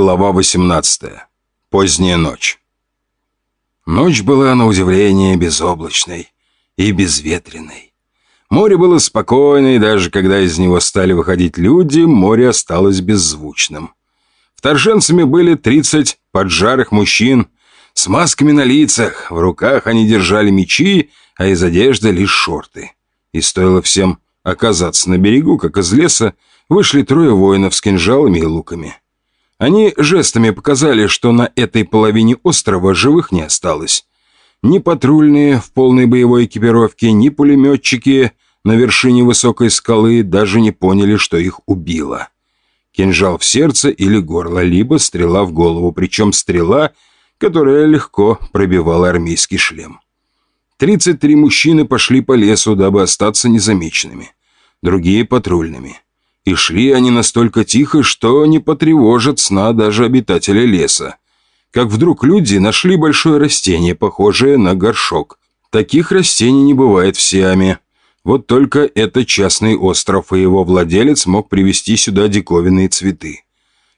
Глава 18. Поздняя ночь. Ночь была, на удивление, безоблачной и безветренной. Море было спокойно, и даже когда из него стали выходить люди, море осталось беззвучным. Вторженцами были 30 поджарых мужчин с масками на лицах, в руках они держали мечи, а из одежды лишь шорты. И стоило всем оказаться на берегу, как из леса вышли трое воинов с кинжалами и луками. Они жестами показали, что на этой половине острова живых не осталось. Ни патрульные в полной боевой экипировке, ни пулеметчики на вершине высокой скалы даже не поняли, что их убило. Кинжал в сердце или горло, либо стрела в голову, причем стрела, которая легко пробивала армейский шлем. 33 мужчины пошли по лесу, дабы остаться незамеченными. Другие — патрульными. И шли они настолько тихо, что не потревожат сна даже обитателя леса. Как вдруг люди нашли большое растение, похожее на горшок. Таких растений не бывает в Сиаме. Вот только это частный остров, и его владелец мог привезти сюда диковинные цветы.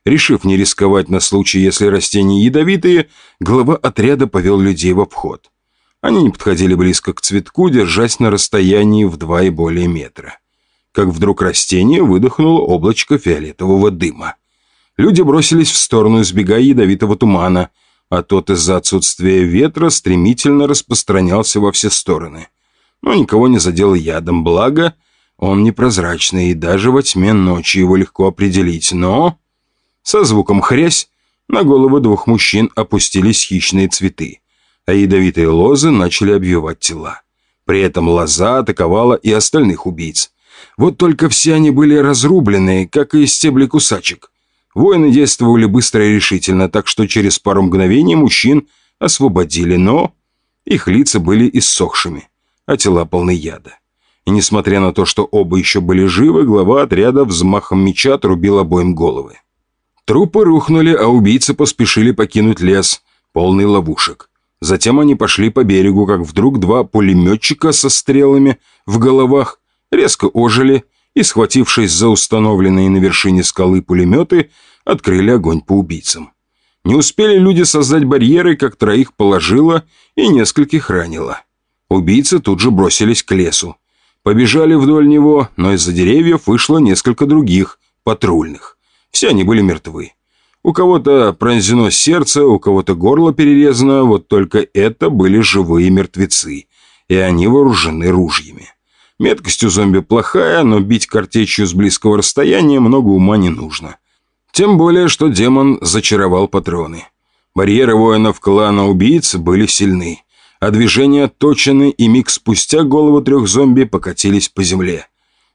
Решив не рисковать на случай, если растения ядовитые, глава отряда повел людей в обход. Они не подходили близко к цветку, держась на расстоянии в два и более метра как вдруг растение выдохнуло облачко фиолетового дыма. Люди бросились в сторону, избегая ядовитого тумана, а тот из-за отсутствия ветра стремительно распространялся во все стороны. Но никого не задел ядом, благо он непрозрачный, и даже во тьме ночи его легко определить, но... Со звуком хрясь на головы двух мужчин опустились хищные цветы, а ядовитые лозы начали обвивать тела. При этом лоза атаковала и остальных убийц. Вот только все они были разрублены, как и стебли кусачек. Воины действовали быстро и решительно, так что через пару мгновений мужчин освободили, но их лица были иссохшими, а тела полны яда. И несмотря на то, что оба еще были живы, глава отряда взмахом меча отрубил обоим головы. Трупы рухнули, а убийцы поспешили покинуть лес, полный ловушек. Затем они пошли по берегу, как вдруг два пулеметчика со стрелами в головах резко ожили и, схватившись за установленные на вершине скалы пулеметы, открыли огонь по убийцам. Не успели люди создать барьеры, как троих положило и нескольких ранило. Убийцы тут же бросились к лесу. Побежали вдоль него, но из-за деревьев вышло несколько других, патрульных. Все они были мертвы. У кого-то пронзено сердце, у кого-то горло перерезано, вот только это были живые мертвецы, и они вооружены ружьями. Меткость у зомби плохая, но бить картечью с близкого расстояния много ума не нужно. Тем более, что демон зачаровал патроны. Барьеры воинов клана убийц были сильны, а движения точены, и миг спустя головы трех зомби покатились по земле.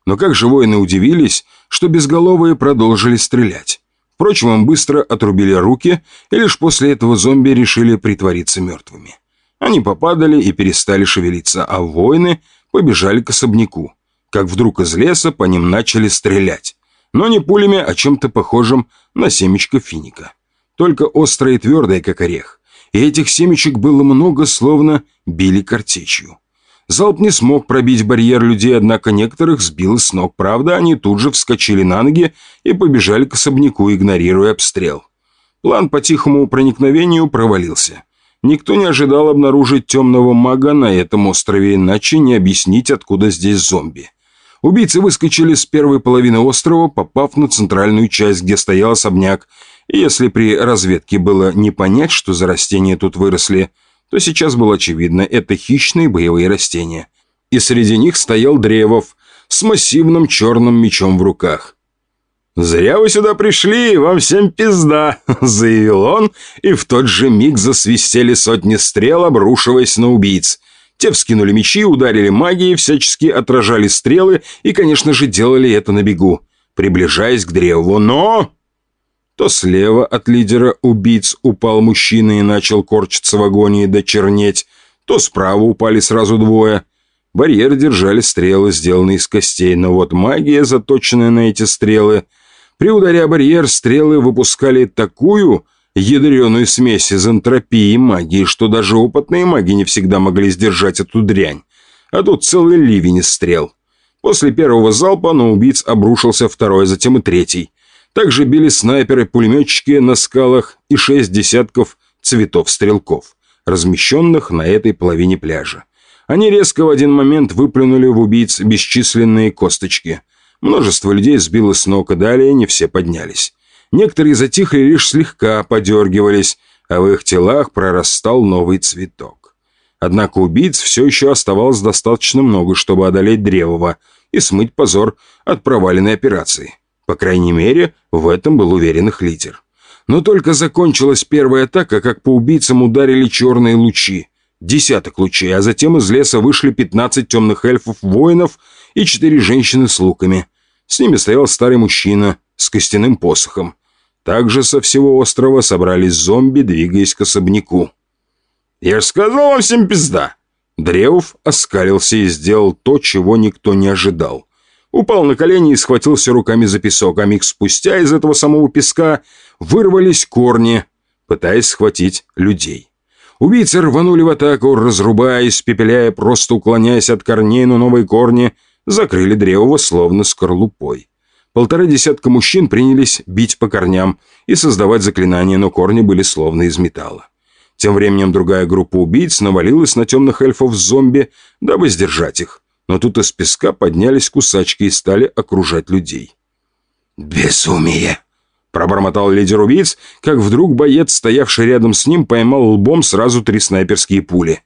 Но как же воины удивились, что безголовые продолжили стрелять. Впрочем, им быстро отрубили руки, и лишь после этого зомби решили притвориться мертвыми. Они попадали и перестали шевелиться, а воины побежали к особняку, как вдруг из леса по ним начали стрелять. Но не пулями, а чем-то похожим на семечко финика. Только острое и твердое, как орех. И этих семечек было много, словно били картечью. Залп не смог пробить барьер людей, однако некоторых сбил с ног. Правда, они тут же вскочили на ноги и побежали к особняку, игнорируя обстрел. План по тихому проникновению провалился. Никто не ожидал обнаружить темного мага на этом острове, иначе не объяснить, откуда здесь зомби. Убийцы выскочили с первой половины острова, попав на центральную часть, где стоял особняк, и если при разведке было не понять, что за растения тут выросли, то сейчас было очевидно, это хищные боевые растения. И среди них стоял Древов с массивным черным мечом в руках. «Зря вы сюда пришли, вам всем пизда», — заявил он, и в тот же миг засвистели сотни стрел, обрушиваясь на убийц. Те вскинули мечи, ударили магией, всячески отражали стрелы и, конечно же, делали это на бегу, приближаясь к древу. Но... То слева от лидера убийц упал мужчина и начал корчиться в агонии до чернеть, то справа упали сразу двое. Барьер держали стрелы, сделанные из костей, но вот магия, заточенная на эти стрелы, при ударе о барьер стрелы выпускали такую ядреную смесь из энтропии и магии, что даже опытные маги не всегда могли сдержать эту дрянь. А тут целый ливень из стрел. После первого залпа на убийц обрушился второй, затем и третий. Также били снайперы-пулеметчики на скалах и шесть десятков цветов стрелков, размещенных на этой половине пляжа. Они резко в один момент выплюнули в убийц бесчисленные косточки. Множество людей сбило с ног, и далее не все поднялись. Некоторые затихли лишь слегка подергивались, а в их телах прорастал новый цветок. Однако убийц все еще оставалось достаточно много, чтобы одолеть Древова и смыть позор от проваленной операции. По крайней мере, в этом был уверен их лидер. Но только закончилась первая атака, как по убийцам ударили черные лучи. Десяток лучей, а затем из леса вышли 15 темных эльфов-воинов и четыре женщины с луками. С ними стоял старый мужчина с костяным посохом. Также со всего острова собрались зомби, двигаясь к особняку. «Я ж сказал вам всем пизда!» Древов оскалился и сделал то, чего никто не ожидал упал на колени и схватился руками за песок, а миг спустя из этого самого песка вырвались корни, пытаясь схватить людей. Убийцы рванули в атаку, разрубая, испепеляя, просто уклоняясь от корней, но новые корни закрыли древо словно скорлупой. Полтора десятка мужчин принялись бить по корням и создавать заклинания, но корни были словно из металла. Тем временем другая группа убийц навалилась на темных эльфов-зомби, дабы сдержать их но тут из песка поднялись кусачки и стали окружать людей. «Безумие!» – пробормотал лидер убийц, как вдруг боец, стоявший рядом с ним, поймал лбом сразу три снайперские пули.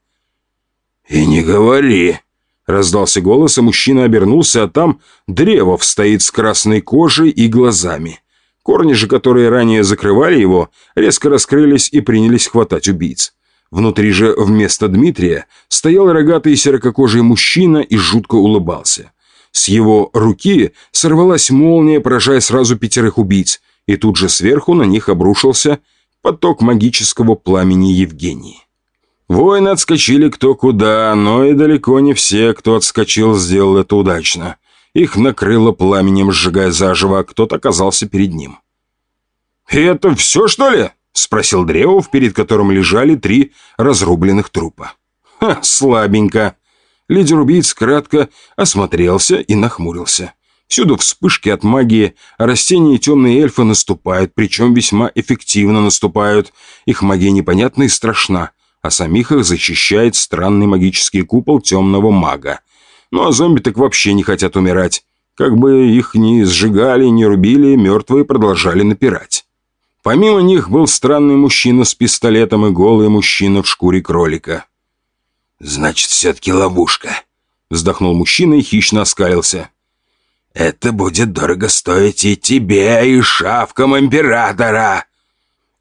«И не говори!» – раздался голос, и мужчина обернулся, а там Древов стоит с красной кожей и глазами. Корни же, которые ранее закрывали его, резко раскрылись и принялись хватать убийц. Внутри же вместо Дмитрия стоял рогатый серококожий мужчина и жутко улыбался. С его руки сорвалась молния, поражая сразу пятерых убийц, и тут же сверху на них обрушился поток магического пламени Евгении. Воины отскочили кто куда, но и далеко не все, кто отскочил, сделал это удачно. Их накрыло пламенем, сжигая заживо, а кто-то оказался перед ним. «И это все, что ли?» — спросил Древов, перед которым лежали три разрубленных трупа. «Ха, слабенько!» Лидер убийц кратко осмотрелся и нахмурился. Всюду вспышки от магии, а растения и темные эльфы наступают, причем весьма эффективно наступают. Их магия непонятна и страшна, а самих их защищает странный магический купол темного мага. Ну а зомби так вообще не хотят умирать. Как бы их ни сжигали, ни рубили, мертвые продолжали напирать. Помимо них был странный мужчина с пистолетом и голый мужчина в шкуре кролика. «Значит, все-таки ловушка», — вздохнул мужчина и хищно оскалился. «Это будет дорого стоить и тебе, и шавкам императора!»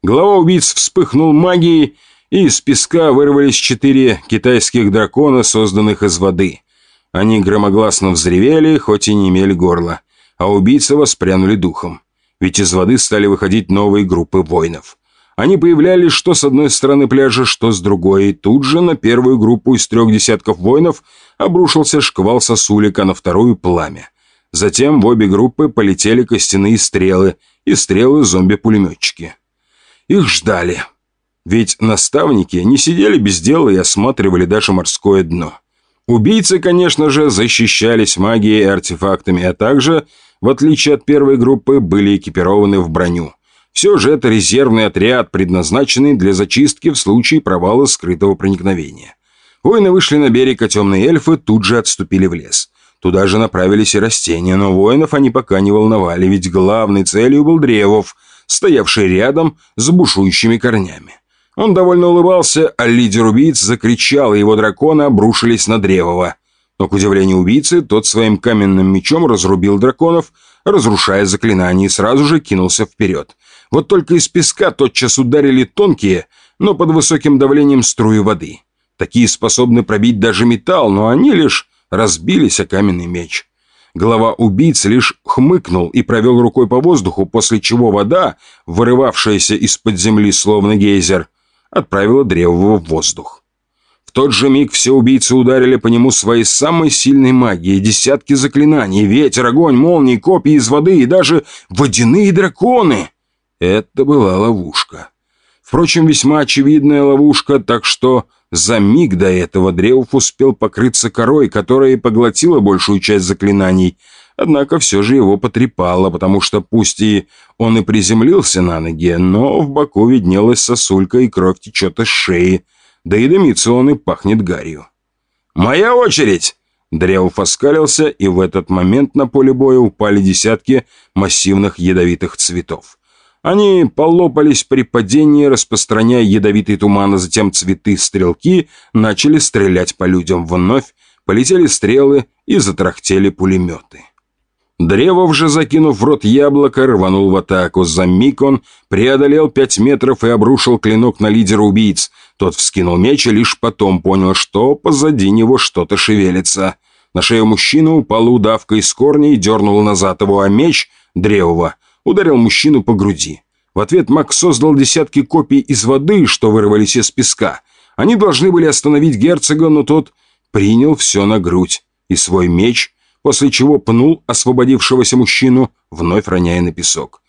Глава убийц вспыхнул магией, и из песка вырвались четыре китайских дракона, созданных из воды. Они громогласно взревели, хоть и не имели горла, а убийцы воспрянули духом ведь из воды стали выходить новые группы воинов. Они появлялись что с одной стороны пляжа, что с другой, и тут же на первую группу из трех десятков воинов обрушился шквал сосулек, а на вторую – пламя. Затем в обе группы полетели костяные стрелы и стрелы зомби-пулеметчики. Их ждали. Ведь наставники не сидели без дела и осматривали даже морское дно. Убийцы, конечно же, защищались магией и артефактами, а также – в отличие от первой группы, были экипированы в броню. Все же это резервный отряд, предназначенный для зачистки в случае провала скрытого проникновения. Воины вышли на берег, а темные эльфы тут же отступили в лес. Туда же направились и растения, но воинов они пока не волновали, ведь главной целью был Древов, стоявший рядом с бушующими корнями. Он довольно улыбался, а лидер убийц закричал, и его драконы обрушились на Древова. Но, к удивлению убийцы, тот своим каменным мечом разрубил драконов, разрушая заклинание, и сразу же кинулся вперед. Вот только из песка тотчас ударили тонкие, но под высоким давлением струи воды. Такие способны пробить даже металл, но они лишь разбились о каменный меч. Голова убийцы лишь хмыкнул и провел рукой по воздуху, после чего вода, вырывавшаяся из-под земли словно гейзер, отправила древого в воздух. В тот же миг все убийцы ударили по нему своей самой сильной магией. Десятки заклинаний, ветер, огонь, молнии, копии из воды и даже водяные драконы. Это была ловушка. Впрочем, весьма очевидная ловушка, так что за миг до этого Древов успел покрыться корой, которая поглотила большую часть заклинаний, Однако все же его потрепало, потому что пусть и он и приземлился на ноги, но в боку виднелась сосулька и кровь течет из шеи, да и дымится он и пахнет гарью. «Моя очередь!» Древов оскалился, и в этот момент на поле боя упали десятки массивных ядовитых цветов. Они полопались при падении, распространяя ядовитый туман, а затем цветы-стрелки начали стрелять по людям вновь, полетели стрелы и затрахтели пулеметы. Древов же, закинув в рот яблоко, рванул в атаку. За миг он преодолел пять метров и обрушил клинок на лидера убийц. Тот вскинул меч и лишь потом понял, что позади него что-то шевелится. На шею мужчины упала удавка из корней и дернул назад его, а меч Древова ударил мужчину по груди. В ответ маг создал десятки копий из воды, что вырвались из песка. Они должны были остановить герцога, но тот принял все на грудь и свой меч – после чего пнул освободившегося мужчину, вновь роняя на песок.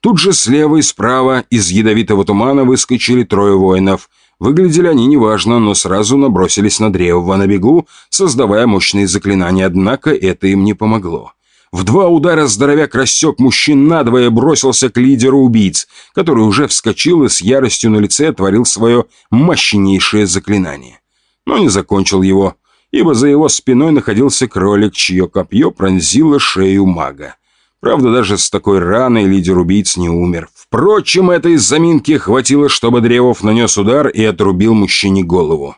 Тут же слева и справа из ядовитого тумана выскочили трое воинов. Выглядели они неважно, но сразу набросились на Древова на бегу, создавая мощные заклинания, однако это им не помогло. В два удара здоровяк рассек мужчин надвое бросился к лидеру убийц, который уже вскочил и с яростью на лице творил свое мощнейшее заклинание. Но не закончил его ибо за его спиной находился кролик, чье копье пронзило шею мага. Правда, даже с такой раной лидер убийц не умер. Впрочем, этой заминки хватило, чтобы Древов нанес удар и отрубил мужчине голову.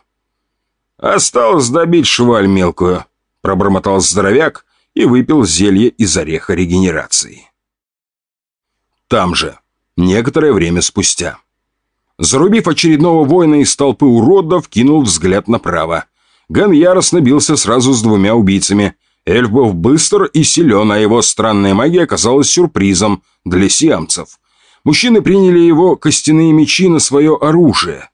«Осталось добить шваль мелкую», — пробормотал здоровяк и выпил зелье из ореха регенерации. Там же, некоторое время спустя. Зарубив очередного воина из толпы уродов, кинул взгляд направо. Ген яростно бился сразу с двумя убийцами. Эльф был быстр и силен, а его странная магия оказалась сюрпризом для сиамцев. Мужчины приняли его костяные мечи на свое оружие.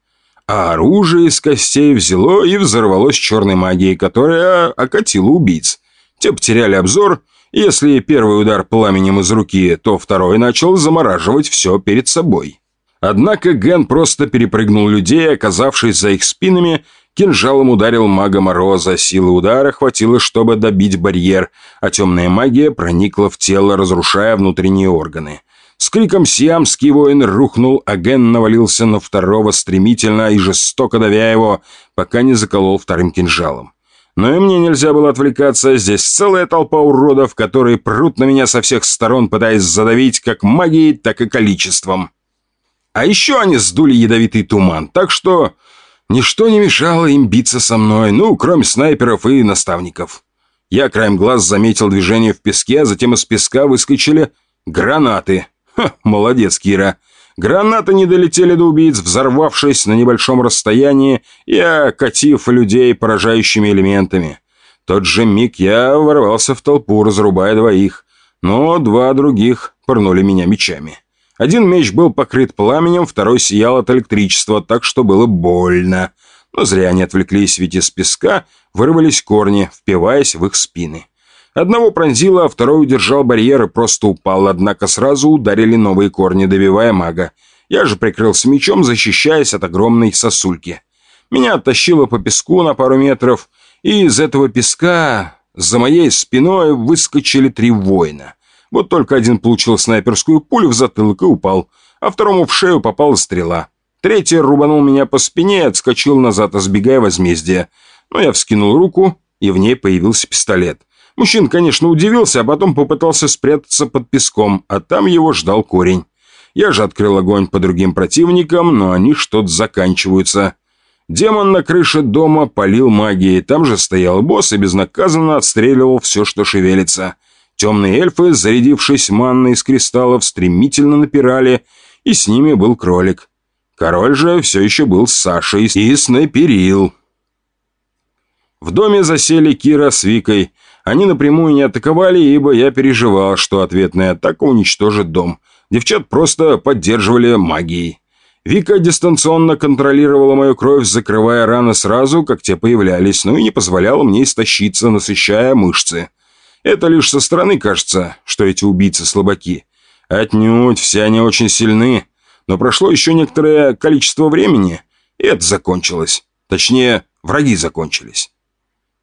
А оружие из костей взяло и взорвалось черной магией, которая окатила убийц. Те потеряли обзор, и если первый удар пламенем из руки, то второй начал замораживать все перед собой. Однако Ген просто перепрыгнул людей, оказавшись за их спинами, Кинжалом ударил мага Мороза, силы удара хватило, чтобы добить барьер, а темная магия проникла в тело, разрушая внутренние органы. С криком сиамский воин рухнул, а Ген навалился на второго стремительно и жестоко давя его, пока не заколол вторым кинжалом. Но и мне нельзя было отвлекаться, здесь целая толпа уродов, которые прут на меня со всех сторон, пытаясь задавить как магией, так и количеством. А еще они сдули ядовитый туман, так что Ничто не мешало им биться со мной, ну, кроме снайперов и наставников. Я краем глаз заметил движение в песке, а затем из песка выскочили гранаты. Ха, молодец, Кира. Гранаты не долетели до убийц, взорвавшись на небольшом расстоянии и окатив людей поражающими элементами. Тот же миг я ворвался в толпу, разрубая двоих, но два других пырнули меня мечами. Один меч был покрыт пламенем, второй сиял от электричества, так что было больно. Но зря они отвлеклись, ведь из песка вырвались корни, впиваясь в их спины. Одного пронзило, а второй удержал барьер и просто упал, однако сразу ударили новые корни, добивая мага. Я же прикрылся мечом, защищаясь от огромной сосульки. Меня оттащило по песку на пару метров, и из этого песка за моей спиной выскочили три воина — вот только один получил снайперскую пулю в затылок и упал, а второму в шею попала стрела. Третий рубанул меня по спине и отскочил назад, избегая возмездия. Но я вскинул руку, и в ней появился пистолет. Мужчина, конечно, удивился, а потом попытался спрятаться под песком, а там его ждал корень. Я же открыл огонь по другим противникам, но они что-то заканчиваются. Демон на крыше дома полил магией, там же стоял босс и безнаказанно отстреливал все, что шевелится. Темные эльфы, зарядившись манной из кристаллов, стремительно напирали, и с ними был кролик. Король же все еще был с Сашей и снайперил. В доме засели Кира с Викой. Они напрямую не атаковали, ибо я переживал, что ответная атака уничтожит дом. Девчат просто поддерживали магией. Вика дистанционно контролировала мою кровь, закрывая раны сразу, как те появлялись, но и не позволяла мне истощиться, насыщая мышцы. Это лишь со стороны кажется, что эти убийцы слабаки. Отнюдь, все они очень сильны. Но прошло еще некоторое количество времени, и это закончилось. Точнее, враги закончились.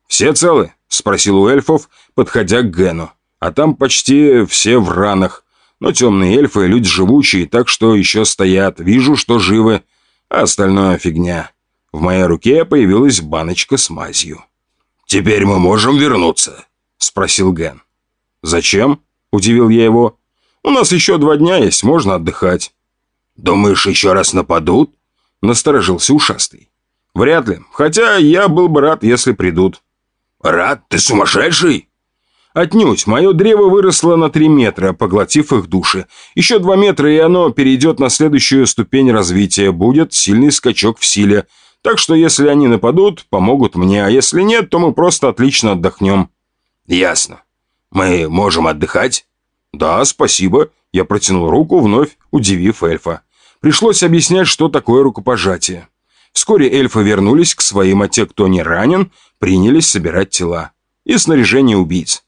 «Все целы?» — спросил у эльфов, подходя к Гену. А там почти все в ранах. Но темные эльфы – люди живучие, так что еще стоят. Вижу, что живы. А остальное фигня. В моей руке появилась баночка с мазью. «Теперь мы можем вернуться?» – спросил Ген. «Зачем?» – удивил я его. «У нас еще два дня есть, можно отдыхать». «Думаешь, еще раз нападут?» – насторожился ушастый. «Вряд ли. Хотя я был бы рад, если придут». «Рад? Ты сумасшедший?» Отнюдь. Мое древо выросло на три метра, поглотив их души. Еще два метра, и оно перейдет на следующую ступень развития. Будет сильный скачок в силе. Так что, если они нападут, помогут мне. А если нет, то мы просто отлично отдохнем. Ясно. Мы можем отдыхать? Да, спасибо. Я протянул руку, вновь удивив эльфа. Пришлось объяснять, что такое рукопожатие. Вскоре эльфы вернулись к своим, а те, кто не ранен, принялись собирать тела и снаряжение убийц.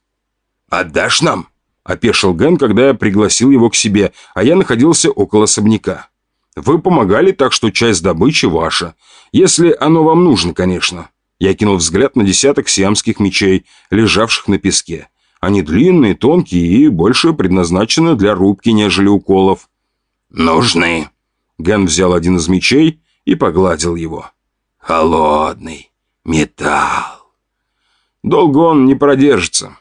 «Отдашь нам?» – опешил Ген, когда я пригласил его к себе, а я находился около особняка. «Вы помогали, так что часть добычи ваша. Если оно вам нужно, конечно». Я кинул взгляд на десяток сиамских мечей, лежавших на песке. Они длинные, тонкие и больше предназначены для рубки, нежели уколов. «Нужны». Ген взял один из мечей и погладил его. «Холодный металл». Долго он не продержится.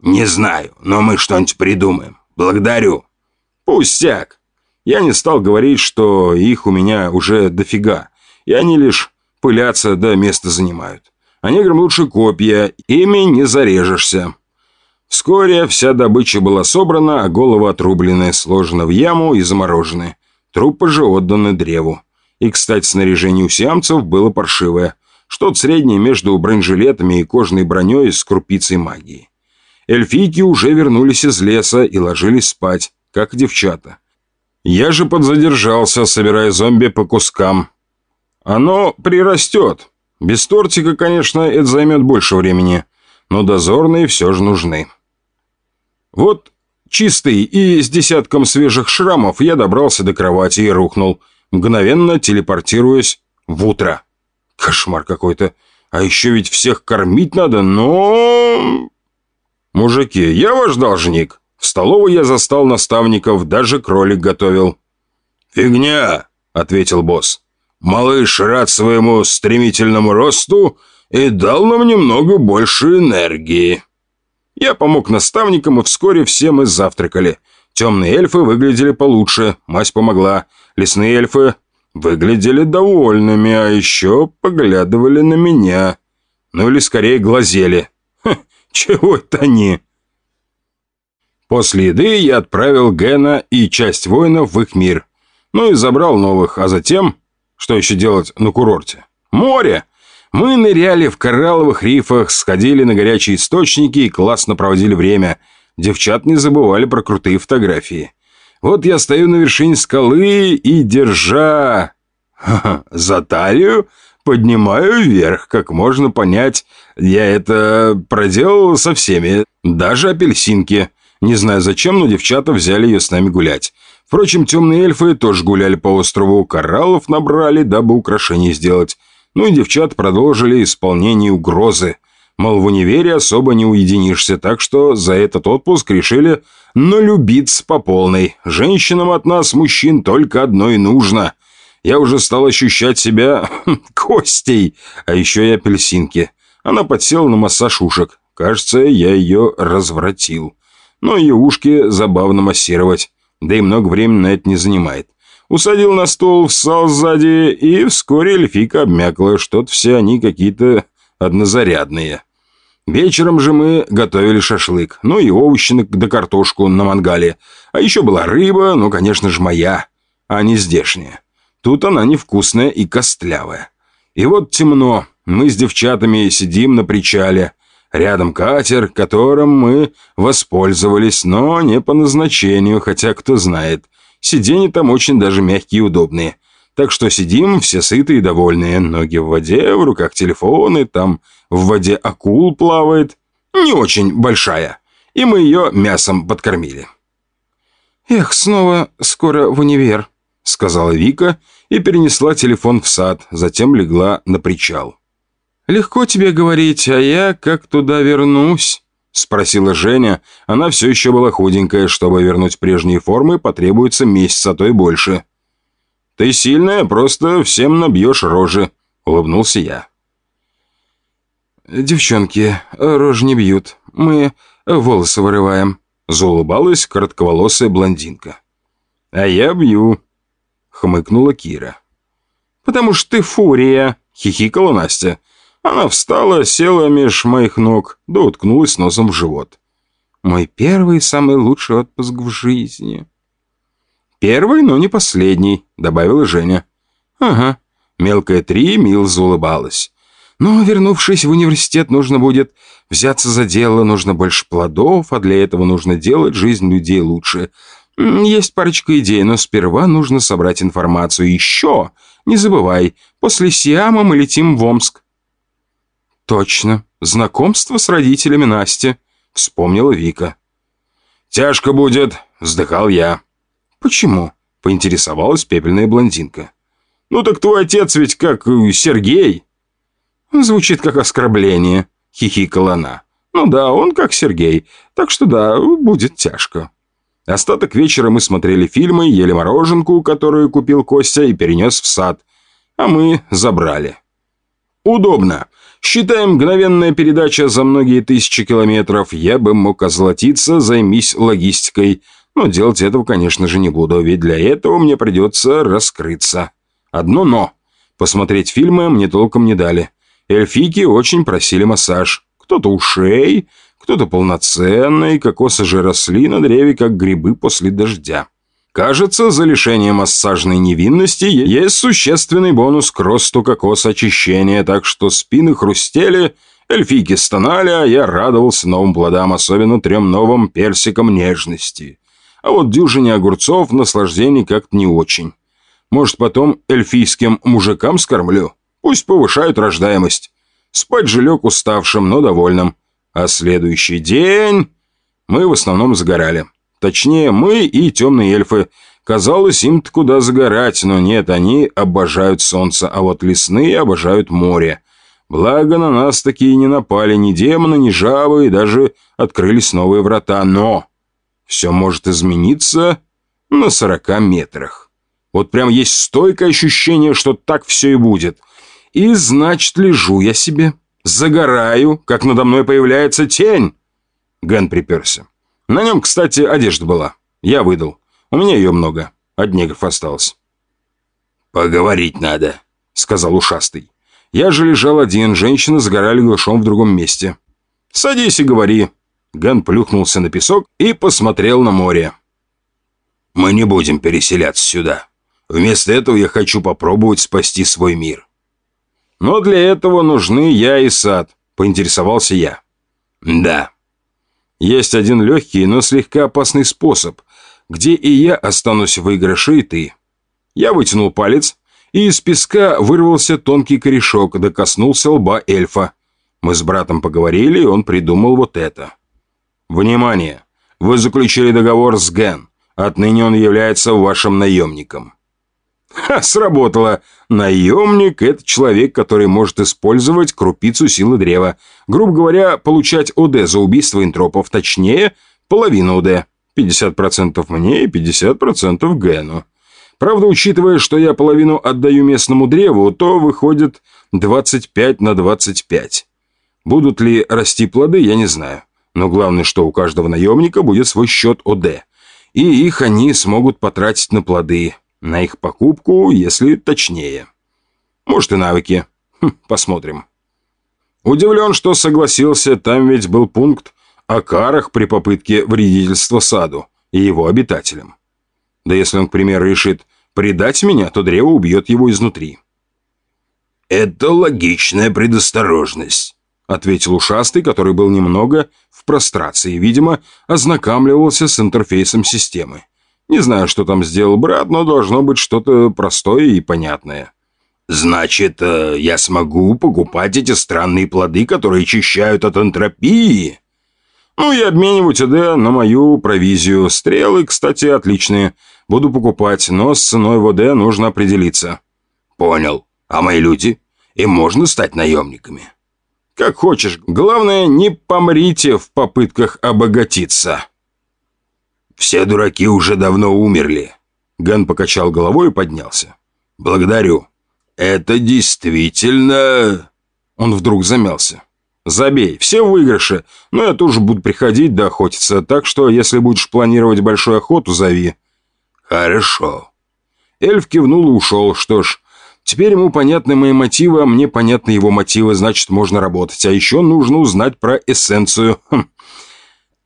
«Не знаю, но мы что-нибудь придумаем. Благодарю». «Пустяк». Я не стал говорить, что их у меня уже дофига, и они лишь пылятся да место занимают. А неграм лучше копья, ими не зарежешься. Вскоре вся добыча была собрана, а головы отрублены, сложены в яму и заморожены. Трупы же отданы древу. И, кстати, снаряжение у сиамцев было паршивое. Что-то среднее между бронежилетами и кожаной броней с крупицей магии. Эльфийки уже вернулись из леса и ложились спать, как девчата. Я же подзадержался, собирая зомби по кускам. Оно прирастет. Без тортика, конечно, это займет больше времени, но дозорные все же нужны. Вот чистый и с десятком свежих шрамов я добрался до кровати и рухнул, мгновенно телепортируясь в утро. Кошмар какой-то. А еще ведь всех кормить надо, но... «Мужики, я ваш должник. В столовой я застал наставников, даже кролик готовил». «Фигня», — ответил босс. «Малыш рад своему стремительному росту и дал нам немного больше энергии». Я помог наставникам, и вскоре все мы завтракали. Темные эльфы выглядели получше, мать помогла. Лесные эльфы выглядели довольными, а еще поглядывали на меня. Ну или скорее глазели. Чего это они? После еды я отправил Гена и часть воинов в их мир. Ну и забрал новых, а затем... Что еще делать на курорте? Море! Мы ныряли в коралловых рифах, сходили на горячие источники и классно проводили время. Девчат не забывали про крутые фотографии. Вот я стою на вершине скалы и, держа... за талию, поднимаю вверх, как можно понять. Я это проделал со всеми, даже апельсинки. Не знаю зачем, но девчата взяли ее с нами гулять. Впрочем, темные эльфы тоже гуляли по острову, кораллов набрали, дабы украшения сделать. Ну и девчат продолжили исполнение угрозы. Мол, в универе особо не уединишься, так что за этот отпуск решили налюбиться по полной. Женщинам от нас, мужчин, только одно и нужно – я уже стал ощущать себя Костей, а еще и апельсинки. Она подсела на массаж ушек. Кажется, я ее развратил. Но ее ушки забавно массировать. Да и много времени на это не занимает. Усадил на стол, встал сзади, и вскоре эльфика обмякла. Что-то все они какие-то однозарядные. Вечером же мы готовили шашлык. Ну и овощи да картошку на мангале. А еще была рыба, ну, конечно же, моя, а не здешняя. Тут она невкусная и костлявая. И вот темно, мы с девчатами сидим на причале. Рядом катер, которым мы воспользовались, но не по назначению, хотя кто знает. Сиденья там очень даже мягкие и удобные. Так что сидим все сытые и довольные. Ноги в воде, в руках телефоны, там в воде акул плавает. Не очень большая. И мы ее мясом подкормили. «Эх, снова скоро в универ», сказала Вика и перенесла телефон в сад, затем легла на причал. «Легко тебе говорить, а я как туда вернусь?» — спросила Женя. Она все еще была худенькая. Чтобы вернуть прежние формы, потребуется месяц, а то и больше. «Ты сильная, просто всем набьешь рожи», — улыбнулся я. «Девчонки, рожи не бьют. Мы волосы вырываем», — заулыбалась коротковолосая блондинка. «А я бью», — хмыкнула Кира. «Потому что ты фурия», — хихикала Настя. Она встала, села меж моих ног, да уткнулась носом в живот. Мой первый и самый лучший отпуск в жизни. «Первый, но не последний», — добавила Женя. «Ага». Мелкая три мил заулыбалась. Но, вернувшись в университет, нужно будет взяться за дело, нужно больше плодов, а для этого нужно делать жизнь людей лучше. Есть парочка идей, но сперва нужно собрать информацию. Еще, не забывай, после Сиама мы летим в Омск. «Точно. Знакомство с родителями Насти», — вспомнила Вика. «Тяжко будет», — вздыхал я. «Почему?» — поинтересовалась пепельная блондинка. «Ну так твой отец ведь как э, Сергей». «Звучит как оскорбление», — хихикала она. «Ну да, он как Сергей, так что да, будет тяжко». Остаток вечера мы смотрели фильмы, ели мороженку, которую купил Костя и перенес в сад. А мы забрали. Удобно. Считая мгновенная передача за многие тысячи километров, я бы мог озолотиться, займись логистикой. Но делать этого, конечно же, не буду, ведь для этого мне придется раскрыться. Одно «но». Посмотреть фильмы мне толком не дали. Эльфики очень просили массаж. Кто-то ушей, кто-то полноценный, кокосы же росли на древе, как грибы после дождя. Кажется, за лишение массажной невинности есть существенный бонус к росту кокоса очищения, так что спины хрустели, эльфийки стонали, а я радовался новым плодам, особенно трем новым персикам нежности. А вот дюжине огурцов наслаждений как-то не очень. Может, потом эльфийским мужикам скормлю? Пусть повышают рождаемость. Спать же лег уставшим, но довольным. А следующий день мы в основном загорали. Точнее, мы и темные эльфы. Казалось, им-то куда загорать, но нет, они обожают солнце, а вот лесные обожают море. Благо на нас такие не напали ни демоны, ни жабы, и даже открылись новые врата. Но все может измениться на сорока метрах. Вот прям есть стойкое ощущение, что так все и будет. И значит, лежу я себе, загораю, как надо мной появляется тень. Ген приперся. На нем, кстати, одежда была. Я выдал. У меня ее много. От негров осталось. «Поговорить надо», — сказал ушастый. Я же лежал один, женщины загорали глушом в другом месте. «Садись и говори». Ган плюхнулся на песок и посмотрел на море. «Мы не будем переселяться сюда. Вместо этого я хочу попробовать спасти свой мир». «Но для этого нужны я и сад», — поинтересовался я. «Да», есть один легкий, но слегка опасный способ, где и я останусь в выигрыше, и ты. Я вытянул палец, и из песка вырвался тонкий корешок, да коснулся лба эльфа. Мы с братом поговорили, и он придумал вот это. Внимание! Вы заключили договор с Ген. Отныне он является вашим наемником. Ха, сработало. Наемник – это человек, который может использовать крупицу силы древа. Грубо говоря, получать ОД за убийство интропов, точнее, половину ОД. 50% мне и 50% Гену. Правда, учитывая, что я половину отдаю местному древу, то выходит 25 на 25. Будут ли расти плоды, я не знаю. Но главное, что у каждого наемника будет свой счет ОД. И их они смогут потратить на плоды. На их покупку, если точнее. Может и навыки. Хм, посмотрим. Удивлен, что согласился, там ведь был пункт о карах при попытке вредительства саду и его обитателям. Да если он, к примеру, решит предать меня, то древо убьет его изнутри. «Это логичная предосторожность», — ответил ушастый, который был немного в прострации, видимо, ознакомливался с интерфейсом системы. Не знаю, что там сделал брат, но должно быть что-то простое и понятное. «Значит, э, я смогу покупать эти странные плоды, которые очищают от энтропии?» «Ну и обменивать ЭД на мою провизию. Стрелы, кстати, отличные. Буду покупать, но с ценой ОД нужно определиться». «Понял. А мои люди? Им можно стать наемниками?» Как хочешь. Главное, не помрите в попытках обогатиться. Все дураки уже давно умерли. Ган покачал головой и поднялся. Благодарю. Это действительно... Он вдруг замялся. Забей, все в выигрыше, но я тоже буду приходить да охотиться, так что, если будешь планировать большую охоту, зови. Хорошо. Эльф кивнул и ушел. Что ж, теперь ему понятны мои мотивы, а мне понятны его мотивы, значит, можно работать. А еще нужно узнать про эссенцию. Хм.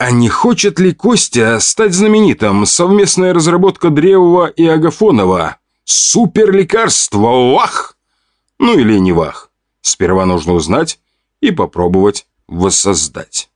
А не хочет ли Костя стать знаменитым? Совместная разработка Древова и Агафонова. Супер лекарство! Вах! Ну или не вах. Сперва нужно узнать и попробовать воссоздать.